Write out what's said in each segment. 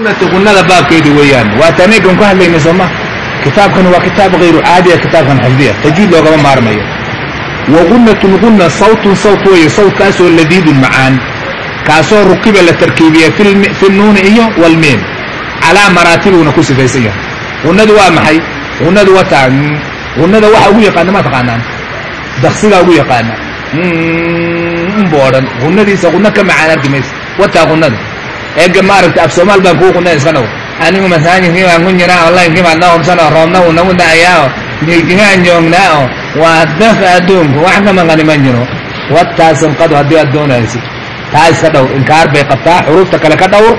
unada baabkeedu weeyaan waa taanigan ku hadlayna sooma kitaabkan waa kitaab hayru caadiya kitaabkan xifdiya tajwiid loogama maarmayo wagunatun guna sawtun sawt weeye sawtkaasoo ladiidun macaan kaasoo rukiba la tarkiibiya fi nuuni iyo walmiim calaa maraatibuna ku sifaysan yahay gunadu waa maxay gunadu wataa gunada waxa ugu yaqaana ma taqaanaan daksigaa ugu yaqaana unba odhan gunadiisa guna ka macaan arki maysa wataa gunada eega maaragta af soomaal baan kuu qunay iska dhaw anigu masaajidkii baan ku jiraa onlinekii baan na hubsanoo roobna uu nagu da'ayaa jijigaan joognaa oo waa daf adduunku wax ka maqani ma jiro. Wataasan haddii aad doonaysid. Taa iska dhowr inkaar bay qabtaa xuruufta kale ka dhowr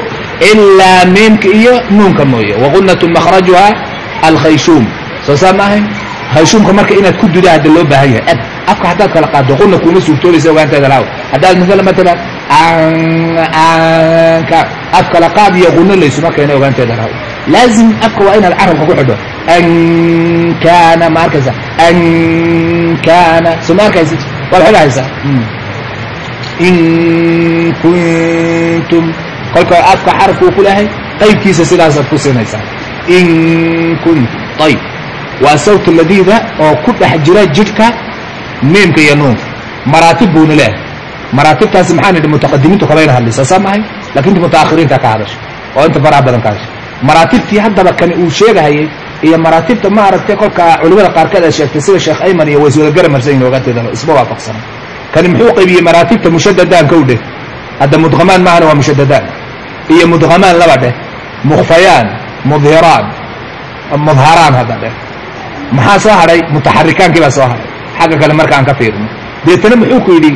ilaa miimka iyo nuunka mooye. Waqunatu makhrajuha alkhayshuum soo saa maahay hayshuumka marka inaad ku duda hadda loo baahan yahay. Afka haddaad kala qaado quna kuuma suurtoobaysa ogaanteeda laaw haddaad maala matalan anka af kala qaad iyo quno laysuma keena ogaanteeda laaw laazim afka waa inaad carabka ku xidho. An kaana ma arkaysa. An kaana soo ma arkaysid waad xidhaysaa in kuntum. Kolka afka xarafkuu ku lahay qaybkiisa sidaasaad ku siinaysaa. In kun. Ayb waa sawt ladiida oo ku dhex jira jidhka miimka iyo nuunka. Maraatib buuna leehay maraatibtaasi maxaa nidhi mutaqadimiintu kabayna hadlaysaa saa maahay laakiin inta mutaakhiriinta ka hadasha oo inta faraha badan ka hadasha maraatibtii haddaba kani uu sheegahayay iyo maraatibta ma aragtay kolka culimada qaarkeed ay sheegtay sida sheekh ayman iyo ways wada garamarsan yihiin ogaanteeda isma waafaqsana kani muxuu qaybiyey maraatibta mushadadaan kow dheh hadda mudhamaan maahana waa mushadadaan iyo mudhamaan laba dheh mukhfayaan mudhiraan mudharaan hadda dheh maxaa soo hadhay mutaxarikaankii baa soo hadhay xagga kale marka aan ka fiirino deetana muxuu ku yidhi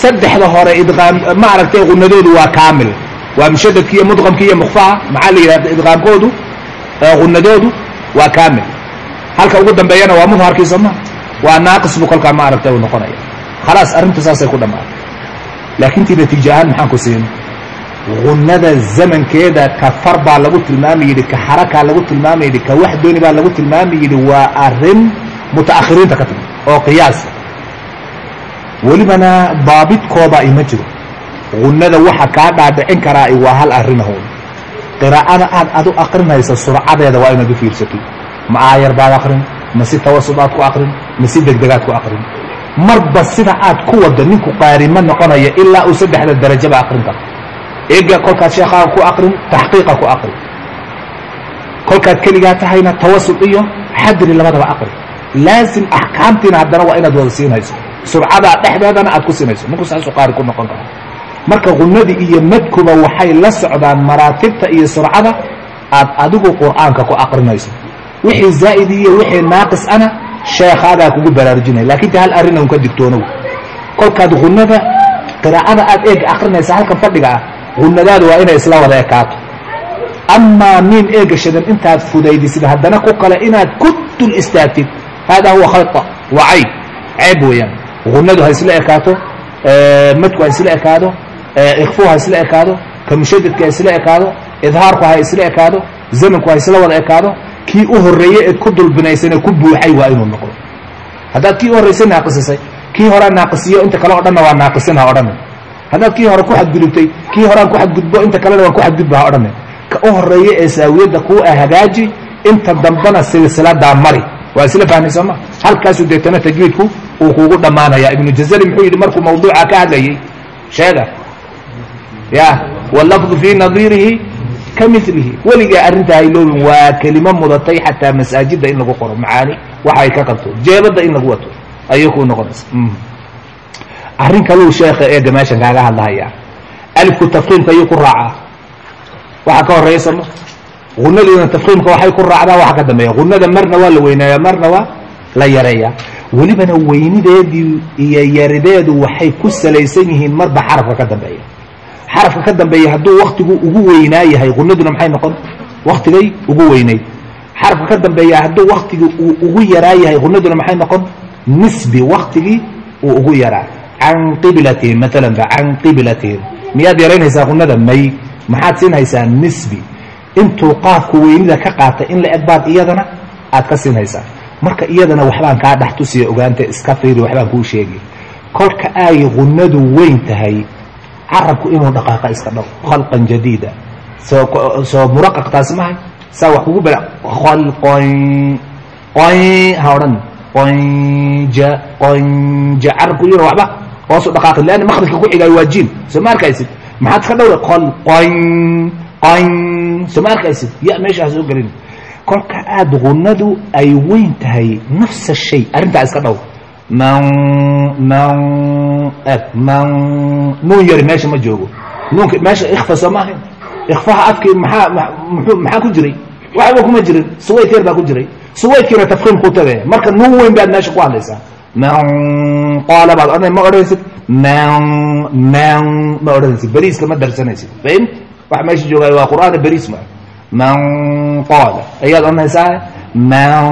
saddexda hore idqaam ma aragtay qunadoodu waa kaamil. Waa mushadadki iyo mudqamki iyo mukhfaha maxaa la yidhahda idqaamkoodu qunadoodu waa kaamil. Halka ugu dambeeyana waa mudharkii sooma waa naaqis bu kolkaa ma aragtay uu noqonaya. Khalaas arrintu saasay ku dhammaatay laakiin tii natiijo ahaan maxaan ku siin. Gunada zamankeeda ka far baa lagu tilmaami yidhi ka xarakaa lagu tilmaami yidhi ka wax dooni baa lagu tilmaami yidhi waa arrin mutaakhiriinta ka timi oo qiyaasa welibana daabidkooda ima jiro. Gunada waxa kaa dhaadhicin karaa waa hal arrinahooda. Qiraa'ada aad adu aqrinaysa surcadeeda waa inaad u fiirsatid. Ma aayar baad aqrin ma si tawasud aad ku aqrin ma si degdegaad ku aqrin marba sida aad ku wado ninku qaari ma ilaa uu saddexda darajaba aqrin karo. Eega kolkaad sheekhaa ku aqrin taxqiiqa ku aqri kolkaad keligaa tahayna tawasul iyo xadri labadaba aqri laazim axkaamtiina haddana waa inaad wada siinayso surcadaa dhexdeedana aad ku siinayso ninku saasuu qaari ku noqon kara marka qunadii iyo madkuba waxay la socdaan maraatibta iyo surcada aad adigu qur'aanka ku aqrinayso. Wixii zaa'id iyo wixii naaqis ana sheekhaagaa kugu baraarujinaya laakiin ta hal arrin un ka digtoonow kolkaad gunada qiraa'ada aad eega aqrinaysa halkan fadhiga ah gunadaadu waa inay isla wada ekaato amaa miin eega intaad fudaydisid haddana ku kale inaad ku dul istaagtid. Hada huwa khata waa cayb. Ceeb weeyaan gunadu ha isla ekaato madku ha isla ekaado ikfu ha isla ekaado ka mushadadka ha isla ekaado idhaarku ha isla ekaado zamanku ha isla wada ekaado kii u horreeye eed ku dulbinaysane ku buuxay waa inuu noqdo haddaad kii u horraysay naaqisisay kii horaa naaqisiyo inta kale o dhanna waa naaqisin ha odhane haddaad kii hore ku xadgudubtay kii horaan ku xadgudbo inta kalena waan ku xadgudba ha odhane ka u horreeye ee saawiyadda kuu hagaaji inta dambana silsiladaa mari waa isla fahmay sooma halkaasuu deetana tajwiidku uu kuugu dhammaanaya. Ibnu jazari muxuu yidhi markuu mawduuca ka hadlayay sheega. Ya wallafdu fii nadiirihi ka milihi weligaa arrintaa hayloobin waa kelimo mudatay xataa masaajidda in lagu qoro macaani waxa ay ka qabto jeebadda in lagu wato ayay kuu noqonaysa. Arrin kaluu sheekha eega meeshan kaaga hadlahaya alifku tafkiimka ayuu ku raacaa. Waxa ka horreeya sooma gunadiina tafkiimka waxay ku raacdaa waxa ka dambeeya. Gunada marna waa la weyneeyaa marna waa la yareeyaa welibana weynideedii iyo yarideedu waxay ku salaysan yihiin marba xarafka ka dambeeya. Xarafka ka dambeeya hadduu waktigu ugu weynaa yahay gunaduna maxay noqon? Waktigay ugu weynayd xarafka ka dambeeya hadduu waktigii uu ugu yaraa yahay gunaduna maxay noqon? Nisbi waktigii uu ugu yaraa. Can qiblatihim maalan ba can qiblatihim miyaad yaraynaysaa gunada may. Maxaad siinhaysaa nisbi. Intuu qaafku weynida ka qaatay in la eg baad iyadana aad ka siinhaysaa marka iyadana waxbaan kaa dhex tusiya ogaanta iska fiiri waxbaan kuu sheegi kolka ay gunadu weyn tahay carabku inuu dhaqaaqa iska dhow khalqan jadiida. Soo soo muraqaq taasi mahay saa wax kugu bela qol qoyn ha odhan qoynja qoynja carabku yiro waxba hoosu dhaqaaqi leanna makhrajka ku xigaayo waa jiim soo ma arkaysid? Maxaad ka dhowra qol qoyn qoyn. Soo ma arkaysid? Ya meesha ha soo gelin kolka aada gunadu ay weyn tahay nafsa shay. Arrintaa iska dhow. Man man man nuun yari meesha ma joogo. Nuunka meesha ikfa soo maahayn ikfaha afkii maxaa mxuu maxaa ku jiray? Waxba kuma jirin. Suwayt yar baa ku jiray. Suwaydkiina tafkiim ku tagay marka nuun weyn baad meesha ku hadlaysaa. Man qaala baad odhanay ma odhanaysid. Man man ma odhanaysid. Beriiska ma darsanaysid. Fahimt waxa meesha joogaayo waa qur'aana beriis ma man qaala ayaad odhanaysaa man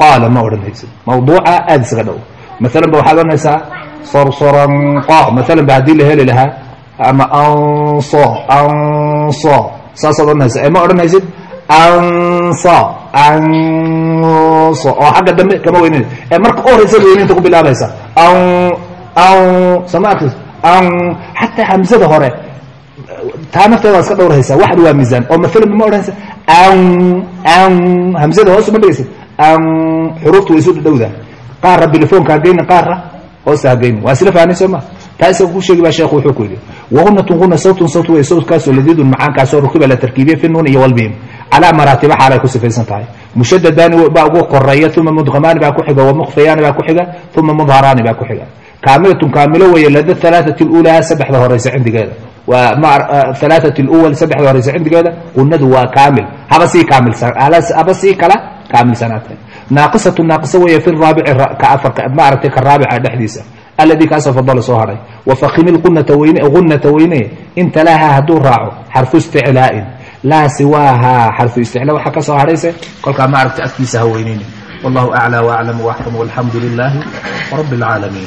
qaala ma odhanaysid mawduuca aada isaga dhow maalan ba waxaad odhanaysaa sorsoran qa. Maalan ba haddii la heli lahaa ama anso anso saasaad odhanaysa ee ma odhanaysid anso anso oo xagga dambe kama weynayn ee marka u horaysa weynaynta ku bilaabaysa an an soo ma arkis an xataa hamsada hore taa nafteeda iska dhowrhaysa waxad waa miisaan. Oo maalan ma odhanaysa an an hamsada hoos ma dhigaysid an xuruuftu way isu dhadhowdaa. Qaarra bilifoonka hageyni qaarra hoosta hageyni waa isla fahanay soo ma? Taa isaga ku sheegi baa sheekhu wuxuu ku yidhi wahunatun huna sawtun sawt way sawtkaasoo ladiidun macaankaasoo rukiba la tarkiibiye fi nuun iyo walbihim. Calaa maraatiba xaalay ku sifaysan tahay. Mushadadaani baa ugu koreeya uma mudqamaani baa ku xiga wamukhfayaani baa ku xiga uma mudharaani baa ku xiga. Kaamilatun kaamilo weeye lada alaaati lulaa saddexda horeysa cindigeeda alaaati luwal saddexda horeysa cindigeeda qunadu waa kaamil. Haba sii kaamilsan haba sii kala kaamilsanaatay naaqisatu naaqisa weeye fi raabici ka afarka ma aragtay ka raabica dhexdiisa alladii kaasoo fadala soo hadhay wafakimi lqunata weyne gunata weyne in talaaha hadduu raaco xarfu isticlaa'in. Laa siwaaha xarfu isticlaa waxaa ka soo hadhayse kolkaa ma aragtay agtiisa ha weyneyni wallahu aclى waaclam waaxkam walxamdu lilaahi rabi اlcaalamiin